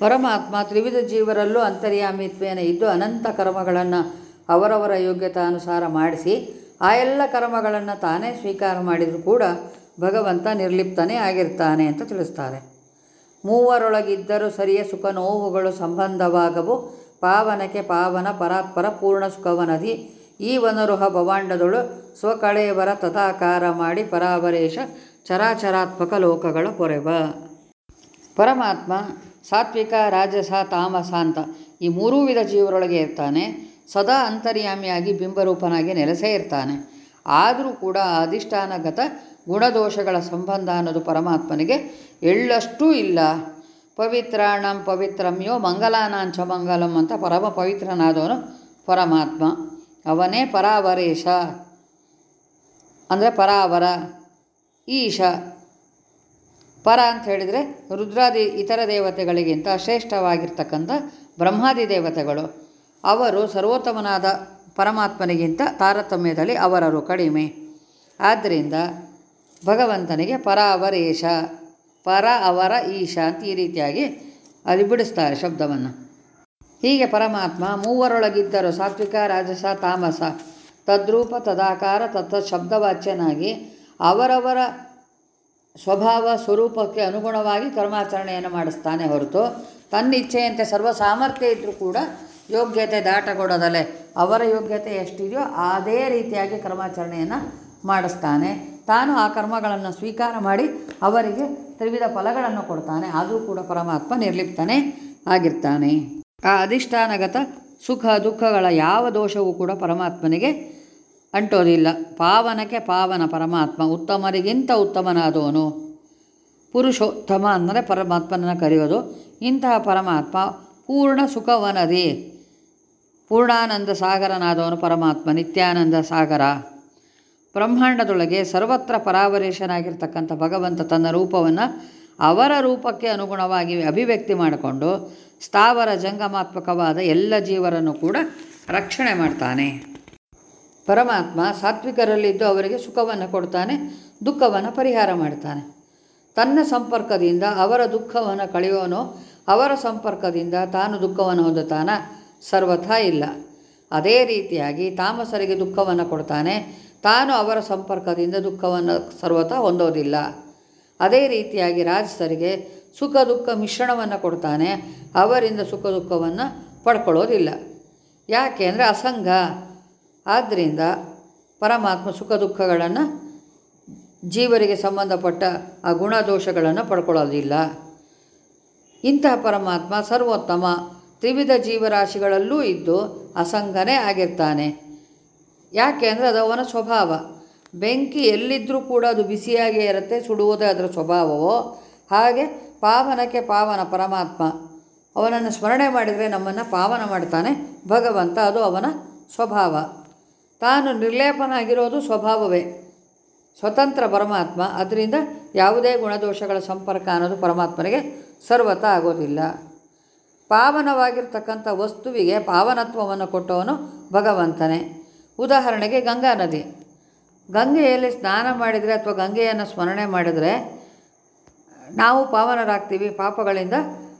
ಪರಮಾತ್ಮ ತ್ರಿವಿಧ ಜೀವರಲ್ಲೂ ಅಂತರ್ಯಾಮಿತ್ವೇನ ಇದ್ದು ಅನಂತ ಕರ್ಮಗಳನ್ನು ಅವರವರ ಯೋಗ್ಯತಾನುಸಾರ ಮಾಡಿಸಿ ಆ ಎಲ್ಲ ಕರ್ಮಗಳನ್ನು ತಾನೇ ಸ್ವೀಕಾರ ಮಾಡಿದರೂ ಕೂಡ ಭಗವಂತ ನಿರ್ಲಿಪ್ತನೇ ಆಗಿರ್ತಾನೆ ಅಂತ ತಿಳಿಸ್ತಾರೆ. ಮೂವರೊಳಗಿದ್ದರೂ ಸರಿಯ ಸುಖ ನೋವುಗಳು ಸಂಬಂಧವಾಗವು. ಪಾವನಕ್ಕೆ ಪಾವನ, ಪರಾತ್ಪರ, ಪೂರ್ಣ ಸುಖವನದಿ ಈ ವನರುಹ ಭವಾಂಡದಳು ಸ್ವಕಳೆಯವರ ತಥಾಕಾರ ಮಾಡಿ ಪರಾವರೇಶ, ಚರಾಚರಾತ್ಮಕ ಲೋಕಗಳ ಪೊರೆವ. ಪರಮಾತ್ಮ ಸಾತ್ವಿಕ, ರಾಜಸ, ತಾಮಸ ಅಂತ ಈ ಮೂರೂ ವಿಧ ಜೀವರೊಳಗೆ ಇರ್ತಾನೆ. ಸದಾ ಅಂತರ್ಯಾಮಿಯಾಗಿ ಬಿಂಬರೂಪನಾಗಿ ನೆಲೆಸೇ ಇರ್ತಾನೆ. ಆದರೂ ಕೂಡ ಅಧಿಷ್ಠಾನಗತ ಗುಣದೋಷಗಳ ಸಂಬಂಧ ಅನ್ನೋದು ಪರಮಾತ್ಮನಿಗೆ ಎಳ್ಳಷ್ಟೂ ಇಲ್ಲ. ಪವಿತ್ರಾಣಂ ಪವಿತ್ರಮ್ಯೋ ಮಂಗಲಾನಾಂಚ ಮಂಗಲಂ ಅಂತ ಪರಮ ಪವಿತ್ರನಾದವನು ಪರಮಾತ್ಮ. ಅವನೇ ಪರಾವರೇಶ. ಅಂದರೆ ಪರಾವರ, ಈಶ. ಪರ ಅಂತ ಹೇಳಿದರೆ ರುದ್ರಾದಿ ಇತರ ದೇವತೆಗಳಿಗಿಂತ ಶ್ರೇಷ್ಠವಾಗಿರ್ತಕ್ಕಂಥ ಬ್ರಹ್ಮಾದಿ ದೇವತೆಗಳು. ಅವರು ಸರ್ವೋತ್ತಮನಾದ ಪರಮಾತ್ಮನಿಗಿಂತ ತಾರತಮ್ಯದಲ್ಲಿ ಅವರರು ಕಡಿಮೆ. ಆದ್ದರಿಂದ ಭಗವಂತನಿಗೆ ಪರ ಅವರೇಶ ಪರ ಅವರ ಈಶ ಅಂತ ಈ ರೀತಿಯಾಗಿ ಅಲ್ಲಿ ಬಿಡಿಸ್ತಾರೆ ಶಬ್ದವನ್ನು. ಹೀಗೆ ಪರಮಾತ್ಮ ಮೂವರೊಳಗಿದ್ದರು, ಸಾತ್ವಿಕ, ರಾಜಸ, ತಾಮಸ. ತದ್ರೂಪ ತದಾಕಾರ ತತ್ತ ಶಬ್ದವಾಚ್ಯನಾಗಿ ಅವರವರ ಸ್ವಭಾವ ಸ್ವರೂಪಕ್ಕೆ ಅನುಗುಣವಾಗಿ ಕರ್ಮಾಚರಣೆಯನ್ನು ಮಾಡಿಸ್ತಾನೆ ಹೊರತು ತನ್ನ ಇಚ್ಛೆಯಂತೆ ಸರ್ವ ಸಾಮರ್ಥ್ಯ ಇದ್ದರೂ ಕೂಡ ಯೋಗ್ಯತೆ ದಾಟಗೊಡದಲೆ. ಅವರ ಯೋಗ್ಯತೆ ಎಷ್ಟಿದೆಯೋ ಅದೇ ರೀತಿಯಾಗಿ ಕರ್ಮಾಚರಣೆಯನ್ನು ಮಾಡಿಸ್ತಾನೆ. ತಾನು ಆ ಕರ್ಮಗಳನ್ನು ಸ್ವೀಕಾರ ಮಾಡಿ ಅವರಿಗೆ ತ್ರಿವಿಧ ಫಲಗಳನ್ನು ಕೊಡ್ತಾನೆ. ಆದರೂ ಕೂಡ ಪರಮಾತ್ಮ ನಿರ್ಲಿಪ್ತನೇ ಆಗಿರ್ತಾನೆ. ಆ ಅಧಿಷ್ಠಾನಗತ ಸುಖ ದುಃಖಗಳ ಯಾವ ದೋಷವೂ ಕೂಡ ಪರಮಾತ್ಮನಿಗೆ ಅಂಟೋದಿಲ್ಲ. ಪಾವನಕ್ಕೆ ಪಾವನ ಪರಮಾತ್ಮ, ಉತ್ತಮರಿಗಿಂತ ಉತ್ತಮನಾದವನು. ಪುರುಷೋತ್ತಮ ಅಂದರೆ ಪರಮಾತ್ಮನನ್ನು ಕರೆಯೋದು. ಇಂತಹ ಪರಮಾತ್ಮ ಪೂರ್ಣ ಸುಖವನದಿ. ಪೂರ್ಣಾನಂದ ಸಾಗರನಾದವನು ಪರಮಾತ್ಮ, ನಿತ್ಯಾನಂದ ಸಾಗರ. ಬ್ರಹ್ಮಾಂಡದೊಳಗೆ ಸರ್ವತ್ರ ಪರಾವರೇಶನಾಗಿರ್ತಕ್ಕಂಥ ಭಗವಂತ ತನ್ನ ರೂಪವನ್ನು ಅವರ ರೂಪಕ್ಕೆ ಅನುಗುಣವಾಗಿ ಅಭಿವ್ಯಕ್ತಿ ಮಾಡಿಕೊಂಡು ಸ್ಥಾವರ ಜಂಗಮಾತ್ಮಕವಾದ ಎಲ್ಲ ಜೀವರನ್ನು ಕೂಡ ರಕ್ಷಣೆ ಮಾಡ್ತಾನೆ. ಪರಮಾತ್ಮ ಸಾತ್ವಿಕರಲ್ಲಿದ್ದು ಅವರಿಗೆ ಸುಖವನ್ನು ಕೊಡ್ತಾನೆ, ದುಃಖವನ್ನು ಪರಿಹಾರ ಮಾಡ್ತಾನೆ. ತನ್ನ ಸಂಪರ್ಕದಿಂದ ಅವರ ದುಃಖವನ್ನು ಕಳೆಯೋನೋ, ಅವರ ಸಂಪರ್ಕದಿಂದ ತಾನು ದುಃಖವನ್ನು ಹೊಂದುತ್ತಾನ? ಸರ್ವಥಾ ಇಲ್ಲ. ಅದೇ ರೀತಿಯಾಗಿ ತಾಮಸರಿಗೆ ದುಃಖವನ್ನು ಕೊಡ್ತಾನೆ, ತಾನು ಅವರ ಸಂಪರ್ಕದಿಂದ ದುಃಖವನ್ನು ಸರ್ವಥಾ ಹೊಂದೋದಿಲ್ಲ. ಅದೇ ರೀತಿಯಾಗಿ ರಾಜಸರಿಗೆ ಸುಖ ದುಃಖ ಮಿಶ್ರಣವನ್ನು ಕೊಡ್ತಾನೆ, ಅವರಿಂದ ಸುಖ ದುಃಖವನ್ನು ಪಡ್ಕೊಳ್ಳೋದಿಲ್ಲ. ಯಾಕೆ ಅಂದರೆ ಅಸಂಗ ಆದ್ದರಿಂದ ಪರಮಾತ್ಮ ಸುಖ ದುಃಖಗಳನ್ನು ಜೀವರಿಗೆ ಸಂಬಂಧಪಟ್ಟ ಆ ಗುಣದೋಷಗಳನ್ನು ಪಡ್ಕೊಳ್ಳೋದಿಲ್ಲ. ಇಂತಹ ಪರಮಾತ್ಮ ಸರ್ವೋತ್ತಮ ತ್ರಿವಿಧ ಜೀವರಾಶಿಗಳಲ್ಲೂ ಇದ್ದು ಅಸಂಗನೇ ಆಗಿರ್ತಾನೆ. ಯಾಕೆ ಅಂದರೆ ಅದು ಅವನ ಸ್ವಭಾವ. ಬೆಂಕಿ ಎಲ್ಲಿದ್ದರೂ ಕೂಡ ಅದು ಬಿಸಿಯಾಗೇ ಇರುತ್ತೆ, ಸುಡುವುದೇ ಅದರ ಸ್ವಭಾವವೋ? ಹಾಗೆ ಪಾವನಕ್ಕೆ ಪಾವನ ಪರಮಾತ್ಮ. ಅವನನ್ನು ಸ್ಮರಣೆ ಮಾಡಿದರೆ ನಮ್ಮನ್ನು ಪಾವನ ಮಾಡ್ತಾನೆ. ಭಗವಂತ ಅದು ಅವನ ಸ್ವಭಾವ. ತಾನು ನಿರ್ಲೇಪನಾಗಿರೋದು ಸ್ವಭಾವವೇ. ಸ್ವತಂತ್ರ ಪರಮಾತ್ಮ, ಅದರಿಂದ ಯಾವುದೇ ಗುಣದೋಷಗಳ ಸಂಪರ್ಕ ಅನ್ನೋದು ಪರಮಾತ್ಮನಿಗೆ ಸರ್ವತ ಆಗೋದಿಲ್ಲ. ಪಾವನವಾಗಿರ್ತಕ್ಕಂಥ ವಸ್ತುವಿಗೆ ಪಾವನತ್ವವನ್ನು ಕೊಟ್ಟವನು ಭಗವಂತನೇ. ಉದಾಹರಣೆಗೆ ಗಂಗಾ ನದಿ. ಗಂಗೆಯಲ್ಲಿ ಸ್ನಾನ ಮಾಡಿದರೆ ಅಥವಾ ಗಂಗೆಯನ್ನು ಸ್ಮರಣೆ ಮಾಡಿದರೆ ನಾವು ಪಾವನರಾಗ್ತೀವಿ, ಪಾಪಗಳಿಂದ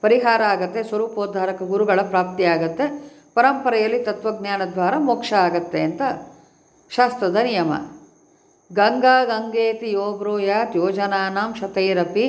ಪರಿಹಾರ ಆಗುತ್ತೆ, ಸ್ವರೂಪೋದ್ಧಾರಕ ಗುರುಗಳ ಪ್ರಾಪ್ತಿ ಆಗುತ್ತೆ ಪರಂಪರೆಯಲ್ಲಿ ತತ್ವಜ್ಞಾನ ದ್ವಾರ ಮೋಕ್ಷ ಆಗತ್ತೆ ಅಂತ ಶಾಸ್ತ್ರದ ನಿಯಮ. ಗಂಗಾ ಗಂಗೇತಿ ಯೋ ಬ್ರೂಯಾತ್ ಯೋಜನಾನಾಂ ಶತೈರಪಿ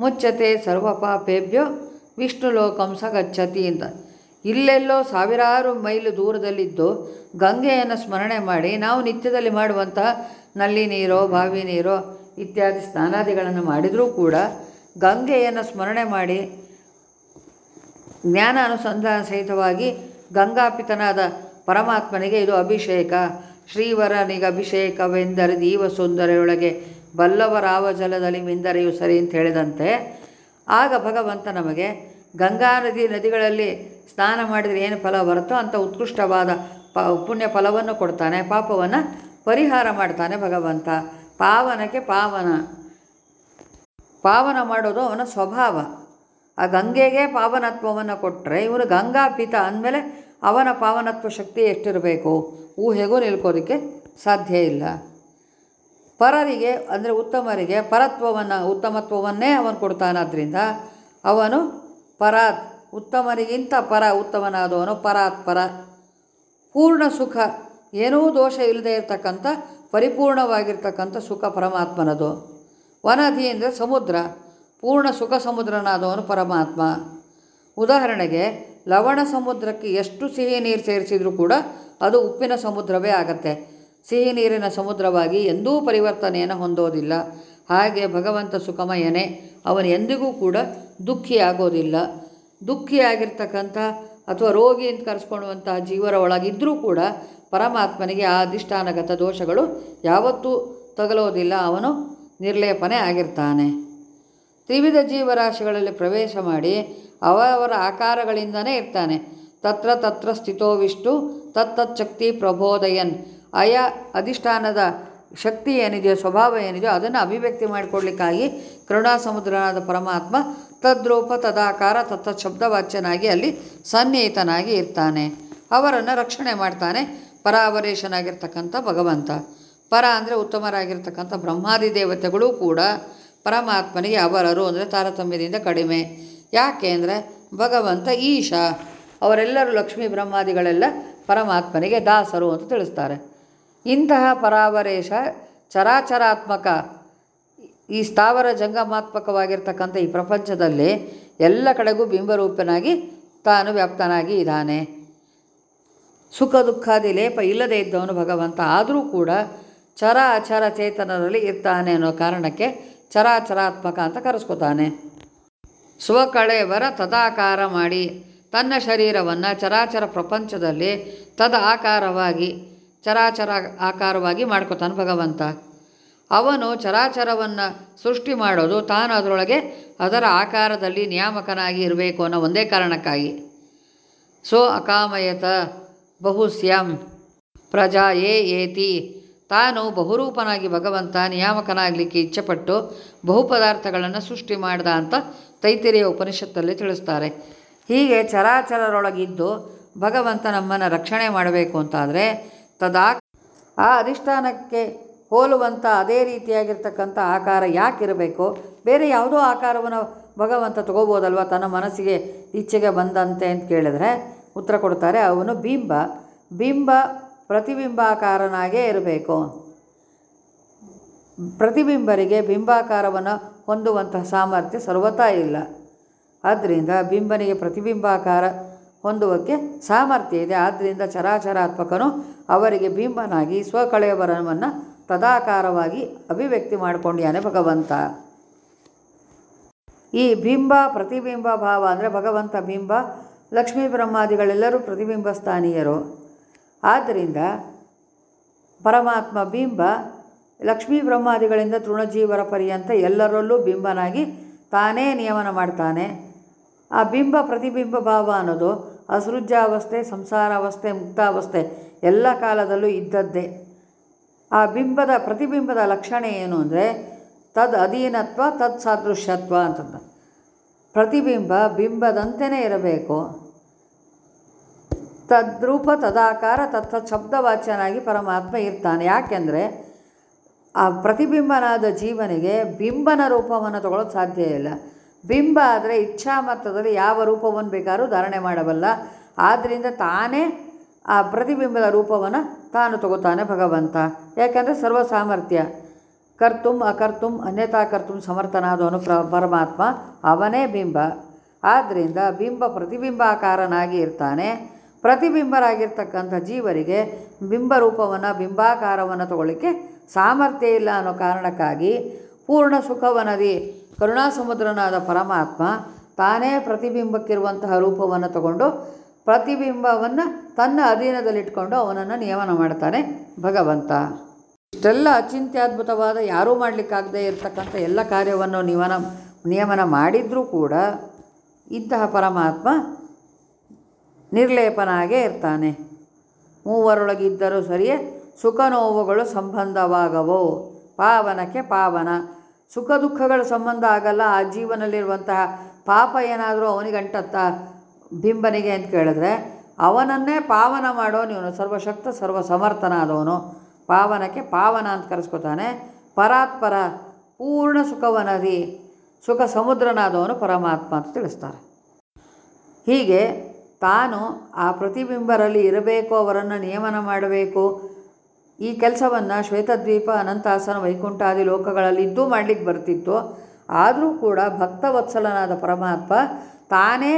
ಮುಚ್ಚತೆ ಸರ್ವಪಾಪೇಭ್ಯೋ ವಿಷ್ಣು ಲೋಕಂ ಸ ಗಚ್ಚತಿ ಅಂತ. ಇಲ್ಲೆಲ್ಲೋ ಸಾವಿರಾರು ಮೈಲು ದೂರದಲ್ಲಿದ್ದು ಗಂಗೆಯನ್ನು ಸ್ಮರಣೆ ಮಾಡಿ ನಾವು ನಿತ್ಯದಲ್ಲಿ ಮಾಡುವಂಥ ನಲ್ಲಿ ನೀರೋ ಬಾವಿ ನೀರೋ ಇತ್ಯಾದಿ ಸ್ನಾನಾದಿಗಳನ್ನು ಮಾಡಿದರೂ ಕೂಡ ಗಂಗೆಯನ್ನು ಸ್ಮರಣೆ ಮಾಡಿ ಜ್ಞಾನ ಅನುಸಂಧಾನ ಸಹಿತವಾಗಿ ಗಂಗಾಪಿತನಾದ ಪರಮಾತ್ಮನಿಗೆ ಇದು ಅಭಿಷೇಕ. ಶ್ರೀವರನಿಗೆ ಅಭಿಷೇಕವೆಂದರೆ ದೀವ ಸುಂದರೆಯೊಳಗೆ ಬಲ್ಲವರಾವ ಜಲದಲ್ಲಿ ಮಿಂದರೆಯು ಸರಿ ಅಂತ ಹೇಳಿದಂತೆ. ಆಗ ಭಗವಂತ ನಮಗೆ ಗಂಗಾ ನದಿ ನದಿಗಳಲ್ಲಿ ಸ್ನಾನ ಮಾಡಿದರೆ ಏನು ಫಲ ಬರುತ್ತೋ ಅಂಥ ಉತ್ಕೃಷ್ಟವಾದ ಪ ಪುಣ್ಯ ಫಲವನ್ನು ಕೊಡ್ತಾನೆ. ಪಾಪವನ್ನು ಪರಿಹಾರ ಮಾಡ್ತಾನೆ ಭಗವಂತ. ಪಾವನಕ್ಕೆ ಪಾವನ. ಪಾವನ ಮಾಡೋದು ಅವನ ಸ್ವಭಾವ. ಆ ಗಂಗೆಗೆ ಪಾವನತ್ವವನ್ನು ಕೊಟ್ಟರೆ ಇವನು ಗಂಗಾ ಪಿತ ಅಂದಮೇಲೆ ಅವನ ಪಾವನತ್ವ ಶಕ್ತಿ ಎಷ್ಟಿರಬೇಕು? ಊಹೆಗೂ ನಿಲ್ಕೋದಕ್ಕೆ ಸಾಧ್ಯ ಇಲ್ಲ. ಪರರಿಗೆ, ಅಂದರೆ ಉತ್ತಮರಿಗೆ ಪರತ್ವವನ್ನು, ಉತ್ತಮತ್ವವನ್ನೇ ಅವನು ಕೊಡ್ತಾನಾದ್ರಿಂದ ಅವನು ಪರಾತ್, ಉತ್ತಮರಿಗಿಂತ ಪರ ಉತ್ತಮನಾದವನು ಪರಾತ್, ಪರ. ಪೂರ್ಣ ಸುಖ, ಏನೂ ದೋಷ ಇಲ್ಲದೆ ಇರತಕ್ಕಂಥ, ಪರಿಪೂರ್ಣವಾಗಿರ್ತಕ್ಕಂಥ ಸುಖ ಪರಮಾತ್ಮನದು. ವನಧಿ ಅಂದರೆ ಸಮುದ್ರ. ಪೂರ್ಣ ಸುಖ ಸಮುದ್ರನಾದವನು ಪರಮಾತ್ಮ. ಉದಾಹರಣೆಗೆ, ಲವಣ ಸಮುದ್ರಕ್ಕೆ ಎಷ್ಟು ಸಿಹಿ ನೀರು ಸೇರಿಸಿದರೂ ಕೂಡ ಅದು ಉಪ್ಪಿನ ಸಮುದ್ರವೇ ಆಗತ್ತೆ. ಸಿಹಿ ನೀರಿನ ಸಮುದ್ರವಾಗಿ ಎಂದೂ ಪರಿವರ್ತನೆಯನ್ನು ಹೊಂದೋದಿಲ್ಲ. ಹಾಗೆ ಭಗವಂತ ಸುಖಮಯನೇ, ಅವನು ಎಂದಿಗೂ ಕೂಡ ದುಃಖಿಯಾಗೋದಿಲ್ಲ. ದುಃಖಿಯಾಗಿರ್ತಕ್ಕಂಥ ಅಥವಾ ರೋಗಿ ಅಂತ ಕರೆಸ್ಕೊಳ್ಳುವಂತಹ ಜೀವರ ಒಳಗಿದ್ದರೂ ಕೂಡ ಪರಮಾತ್ಮನಿಗೆ ಆ ಅಧಿಷ್ಠಾನಗತ ದೋಷಗಳು ಯಾವತ್ತೂ ತಗಲೋದಿಲ್ಲ. ಅವನು ನಿರ್ಲೇಪನೆ ಆಗಿರ್ತಾನೆ. ತ್ರಿವಿಧ ಜೀವರಾಶಿಗಳಲ್ಲಿ ಪ್ರವೇಶ ಮಾಡಿ ಅವರವರ ಆಕಾರಗಳಿಂದನೇ ಇರ್ತಾನೆ. ತತ್ರ ತತ್ರ ಸ್ಥಿತೋ ವಿಷ್ಣು ತತ್ತತ್ ಶಕ್ತಿ ಪ್ರಬೋದಯನ್ ಆಯಾ ಅಧಿಷ್ಠಾನದ ಶಕ್ತಿ ಏನಿದೆಯೋ, ಸ್ವಭಾವ ಏನಿದೆಯೋ ಅದನ್ನು ಅಭಿವ್ಯಕ್ತಿ ಮಾಡಿಕೊಡ್ಲಿಕ್ಕಾಗಿ ಕರುಣಾ ಸಮುದ್ರನಾದ ಪರಮಾತ್ಮ ತದ್ರೂಪ ತದಾಕಾರ ತತ್ತ ಶಬ್ದವಾಚ್ಯನಾಗಿ ಅಲ್ಲಿ ಸನ್ನಿಹಿತನಾಗಿ ಇರ್ತಾನೆ. ಅವರನ್ನು ರಕ್ಷಣೆ ಮಾಡ್ತಾನೆ. ಪರಾವರೇಶನಾಗಿರ್ತಕ್ಕಂಥ ಭಗವಂತ. ಪರ ಅಂದರೆ ಉತ್ತಮರಾಗಿರ್ತಕ್ಕಂಥ ಬ್ರಹ್ಮಾದಿ ದೇವತೆಗಳು ಕೂಡ ಪರಮಾತ್ಮನಿಗೆ ಅವರರು ಅಂದರೆ ತಾರತಮ್ಯದಿಂದ ಕಡಿಮೆ. ಯಾಕೆ ಅಂದರೆ ಭಗವಂತ ಈಶ, ಅವರೆಲ್ಲರೂ ಲಕ್ಷ್ಮೀ ಬ್ರಹ್ಮಾದಿಗಳೆಲ್ಲ ಪರಮಾತ್ಮನಿಗೆ ದಾಸರು ಅಂತ ತಿಳಿಸ್ತಾರೆ. ಇಂತಹ ಪರಾವರೇಶ ಚರಾಚರಾತ್ಮಕ, ಈ ಸ್ಥಾವರ ಜಂಗಮಾತ್ಮಕವಾಗಿರ್ತಕ್ಕಂಥ ಈ ಪ್ರಪಂಚದಲ್ಲಿ ಎಲ್ಲ ಕಡೆಗೂ ಬಿಂಬರೂಪನಾಗಿ ತಾನು ವ್ಯಾಪ್ತನಾಗಿ ಇದ್ದಾನೆ. ಸುಖ ದುಃಖಾದಿ ಲೇಪ ಇಲ್ಲದೆ ಇದ್ದವನು ಭಗವಂತ ಆದರೂ ಕೂಡ ಚರ ಅಚರ ಚೇತನದಲ್ಲಿ ಇರ್ತಾನೆ ಅನ್ನೋ ಕಾರಣಕ್ಕೆ ಚರಾಚರಾತ್ಮಕ ಅಂತ ಕರೆಸ್ಕೊತಾನೆ. ಸ್ವಕಳೆವರ ತದಾಕಾರ ಮಾಡಿ ತನ್ನ ಶರೀರವನ್ನು ಚರಾಚರ ಪ್ರಪಂಚದಲ್ಲಿ ತದ ಆಕಾರವಾಗಿ, ಚರಾಚರ ಆಕಾರವಾಗಿ ಮಾಡ್ಕೊತಾನೆ ಭಗವಂತ. ಅವನು ಚರಾಚರವನ್ನು ಸೃಷ್ಟಿ ಮಾಡೋದು ತಾನು ಅದರೊಳಗೆ ಅದರ ಆಕಾರದಲ್ಲಿ ನಿಯಾಮಕನಾಗಿ ಇರಬೇಕು ಅನ್ನೋ ಒಂದೇ ಕಾರಣಕ್ಕಾಗಿ. ಸೋ ಅಕಾಮಯತ ಬಹುಸ್ಯಂ ಪ್ರಜಾ ಏ ಏತಿ ತಾನು ಬಹುರೂಪನಾಗಿ ಭಗವಂತ ನಿಯಾಮಕನಾಗಲಿಕ್ಕೆ ಇಚ್ಛೆಪಟ್ಟು ಬಹು ಪದಾರ್ಥಗಳನ್ನು ಸೃಷ್ಟಿ ಮಾಡಿದ ಅಂತ ತೈತಿರಿಯ ಉಪನಿಷತ್ತಲ್ಲಿ ತಿಳಿಸ್ತಾರೆ. ಹೀಗೆ ಚರಾಚರರೊಳಗಿದ್ದು ಭಗವಂತ ನಮ್ಮನ್ನು ರಕ್ಷಣೆ ಮಾಡಬೇಕು ಅಂತಾದರೆ ತದಾ ಆ ಅಧಿಷ್ಠಾನಕ್ಕೆ ಹೋಲುವಂಥ ಅದೇ ರೀತಿಯಾಗಿರ್ತಕ್ಕಂಥ ಆಕಾರ ಯಾಕಿರಬೇಕು? ಬೇರೆ ಯಾವುದೋ ಆಕಾರವನ್ನು ಭಗವಂತ ತಗೋಬೋದಲ್ವ? ತನ್ನ ಮನಸ್ಸಿಗೆ ಇಚ್ಛೆಗೆ ಬಂದಂತೆ ಅಂತ ಕೇಳಿದರೆ ಉತ್ತರ ಕೊಡ್ತಾರೆ ಅವನು ಬಿಂಬ ಬಿಂಬ ಪ್ರತಿಬಿಂಬಾಕಾರನಾಗೇ ಇರಬೇಕು. ಪ್ರತಿಬಿಂಬರಿಗೆ ಬಿಂಬಾಕಾರವನ್ನು ಹೊಂದುವಂತಹ ಸಾಮರ್ಥ್ಯ ಸರ್ವತಾ ಇಲ್ಲ. ಆದ್ದರಿಂದ ಬಿಂಬನಿಗೆ ಪ್ರತಿಬಿಂಬಾಕಾರ ಹೊಂದುವಕ್ಕೆ ಸಾಮರ್ಥ್ಯ ಇದೆ. ಆದ್ದರಿಂದ ಚರಾಚರಾತ್ಮಕನು ಅವರಿಗೆ ಬಿಂಬನಾಗಿ ಸ್ವಕಳೆಯವರವನ್ನು ತದಾಕಾರವಾಗಿ ಅಭಿವ್ಯಕ್ತಿ ಮಾಡಿಕೊಂಡಿಯಾನೆ ಭಗವಂತ. ಈ ಬಿಂಬ, ಪ್ರತಿಬಿಂಬ ಭಾವ ಅಂದರೆ ಭಗವಂತ ಬಿಂಬ, ಲಕ್ಷ್ಮೀ ಬ್ರಹ್ಮಾದಿಗಳೆಲ್ಲರೂ ಪ್ರತಿಬಿಂಬ ಸ್ಥಾನೀಯರು ಆದ್ದರಿಂದ ಪರಮಾತ್ಮ ಬಿಂಬ ಲಕ್ಷ್ಮೀ ಬ್ರಹ್ಮಾದಿಗಳಿಂದ ತೃಣಜೀವರ ಪರ್ಯಂತ ಎಲ್ಲರಲ್ಲೂ ಬಿಂಬನಾಗಿ ತಾನೇ ನಿಯಮನ ಮಾಡ್ತಾನೆ. ಆ ಬಿಂಬ ಪ್ರತಿಬಿಂಬ ಭಾವ ಅನ್ನೋದು ಅಸೃಜಾವಸ್ಥೆ, ಸಂಸಾರಾವಸ್ಥೆ, ಮುಕ್ತಾವಸ್ಥೆ ಎಲ್ಲ ಕಾಲದಲ್ಲೂ ಇದ್ದದ್ದೇ. ಆ ಬಿಂಬದ ಪ್ರತಿಬಿಂಬದ ಲಕ್ಷಣ ಏನು ಅಂದರೆ ತದ್ ಅಧೀನತ್ವ ತತ್ ಸಾದೃಶ್ಯತ್ವ ಅಂತಂದ. ಪ್ರತಿಬಿಂಬ ಬಿಂಬದಂತೆಯೇ ಇರಬೇಕು. ತದ್ರೂಪ ತದಾಕಾರ ತತ್ತ ಶಬ್ದವಾಚ್ಯನಾಗಿ ಪರಮಾತ್ಮ ಇರ್ತಾನೆ. ಯಾಕೆಂದರೆ ಆ ಪ್ರತಿಬಿಂಬನಾದ ಜೀವನಿಗೆ ಬಿಂಬನ ರೂಪವನ್ನು ತಗೊಳ್ಳೋದು ಸಾಧ್ಯ ಇಲ್ಲ. ಬಿಂಬ ಆದರೆ ಇಚ್ಛಾಮತ್ತದಲ್ಲಿ ಯಾವ ರೂಪವನ್ನು ಬೇಕಾದರೂ ಧಾರಣೆ ಮಾಡಬಲ್ಲ. ಆದ್ದರಿಂದ ತಾನೇ ಆ ಪ್ರತಿಬಿಂಬದ ರೂಪವನ್ನು ತಾನು ತಗೋತಾನೆ ಭಗವಂತ. ಯಾಕೆಂದರೆ ಸರ್ವ ಸಾಮರ್ಥ್ಯ ಕರ್ತುಂ ಅಕರ್ತುಂ ಅನ್ಯತಾ ಕರ್ತುಂ ಸಮರ್ಥನಾದವನು ಪ್ರ, ಪರಮಾತ್ಮ. ಅವನೇ ಬಿಂಬ. ಆದ್ದರಿಂದ ಬಿಂಬ ಪ್ರತಿಬಿಂಬಾಕಾರನಾಗಿ ಇರ್ತಾನೆ. ಪ್ರತಿಬಿಂಬರಾಗಿರ್ತಕ್ಕಂಥ ಜೀವರಿಗೆ ಬಿಂಬರೂಪವನ್ನು, ಬಿಂಬಾಕಾರವನ್ನು ತಗೊಳ್ಳಿಕ್ಕೆ ಸಾಮರ್ಥ್ಯ ಇಲ್ಲ ಅನ್ನೋ ಕಾರಣಕ್ಕಾಗಿ ಪೂರ್ಣ ಸುಖವನದಿ, ಕರುಣಾಸಮುದ್ರನಾದ ಪರಮಾತ್ಮ ತಾನೇ ಪ್ರತಿಬಿಂಬಕ್ಕಿರುವಂತಹ ರೂಪವನ್ನು ತಗೊಂಡು ಪ್ರತಿಬಿಂಬವನ್ನು ತನ್ನ ಅಧೀನದಲ್ಲಿಟ್ಕೊಂಡು ಅವನನ್ನು ನಿಯಮನ ಮಾಡ್ತಾನೆ ಭಗವಂತ. ಇಷ್ಟೆಲ್ಲ ಅಚಿಂತ್ಯದ್ಭುತವಾದ ಯಾರೂ ಮಾಡಲಿಕ್ಕಾಗದೇ ಇರತಕ್ಕಂಥ ಎಲ್ಲ ಕಾರ್ಯವನ್ನು ನಿಯಮನ ನಿಯಮನ ಮಾಡಿದರೂ ಕೂಡ ಇಂತಹ ಪರಮಾತ್ಮ ನಿರ್ಲೇಪನಾಗೇ ಇರ್ತಾನೆ. ಮೂವರೊಳಗಿದ್ದರೂ ಸರಿಯೇ ಸುಖ ನೋವುಗಳು ಸಂಬಂಧವಾಗವೋ? ಪಾವನಕ್ಕೆ ಪಾವನ. ಸುಖ ದುಃಖಗಳ ಸಂಬಂಧ ಆಗಲ್ಲ, ಆ ಜೀವನದಲ್ಲಿರುವಂತಹ ಪಾಪ ಏನಾದರೂ ಅವನಿಗೆ ಅಂಟತ್ತ ಬಿಂಬನಿಗೆ ಅಂತ ಕೇಳಿದ್ರೆ, ಅವನನ್ನೇ ಪಾವನ ಮಾಡೋನು ನೀವು ಸರ್ವಶಕ್ತ ಸರ್ವ ಸಮರ್ಥನಾದವನು ಪಾವನಕ್ಕೆ ಪಾವನ ಅಂತ ಕರೆಸ್ಕೊತಾನೆ. ಪರಾತ್ಪರ, ಪೂರ್ಣ ಸುಖವನದಿ, ಸುಖ ಸಮುದ್ರನಾದವನು ಪರಮಾತ್ಮ ಅಂತ ತಿಳಿಸ್ತಾರೆ. ಹೀಗೆ ತಾನು ಆ ಪ್ರತಿಬಿಂಬರಲ್ಲಿ ಇರಬೇಕು, ಅವರನ್ನು ನಿಯಮನ ಮಾಡಬೇಕು. ಈ ಕೆಲಸವನ್ನು ಶ್ವೇತದ್ವೀಪ, ಅನಂತಾಸನ, ವೈಕುಂಠಾದಿ ಲೋಕಗಳಲ್ಲಿ ಇದ್ದೂ ಮಾಡಲಿಕ್ಕೆ ಬರ್ತಿತ್ತು. ಆದರೂ ಕೂಡ ಭಕ್ತವತ್ಸಲನಾದ ಪರಮಾತ್ಮ ತಾನೇ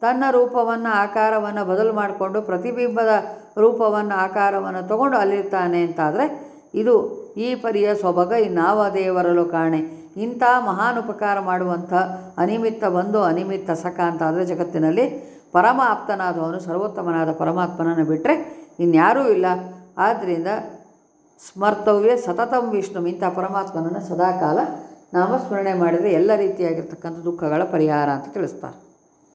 ತನ್ನ ರೂಪವನ್ನು, ಆಕಾರವನ್ನು ಬದಲು ಮಾಡಿಕೊಂಡು ಪ್ರತಿಬಿಂಬದ ರೂಪವನ್ನು, ಆಕಾರವನ್ನು ತಗೊಂಡು ಅಲ್ಲಿರ್ತಾನೆ ಅಂತಾದರೆ ಇದು ಈ ಪರಿಯ ಸೊಬಗ ಇನ್ನಾವ ದೇವರಲು ಕಾಣೆ. ಇಂಥ ಮಹಾನ್ ಉಪಕಾರ ಮಾಡುವಂಥ ಅನಿಮಿತ್ತ ಬಂದು ಅನಿಮಿತ್ತ ಸಖ ಅಂತಾದರೆ ಜಗತ್ತಿನಲ್ಲಿ ಪರಮ ಆಪ್ತನಾದವನು ಸರ್ವೋತ್ತಮನಾದ ಪರಮಾತ್ಮನನ್ನು ಬಿಟ್ಟರೆ ಇನ್ಯಾರೂ ಇಲ್ಲ. ಆದ್ದರಿಂದ ಸ್ಮರ್ತವ್ಯ ಸತತಂ ವಿಷ್ಣು. ಇಂಥ ಪರಮಾತ್ಮನನ್ನು ಸದಾಕಾಲ ನಾಮಸ್ಮರಣೆ ಮಾಡಿದರೆ ಎಲ್ಲ ರೀತಿಯಾಗಿರ್ತಕ್ಕಂಥ ದುಃಖಗಳ ಪರಿಹಾರ ಅಂತ ತಿಳಿಸ್ತಾರೆ.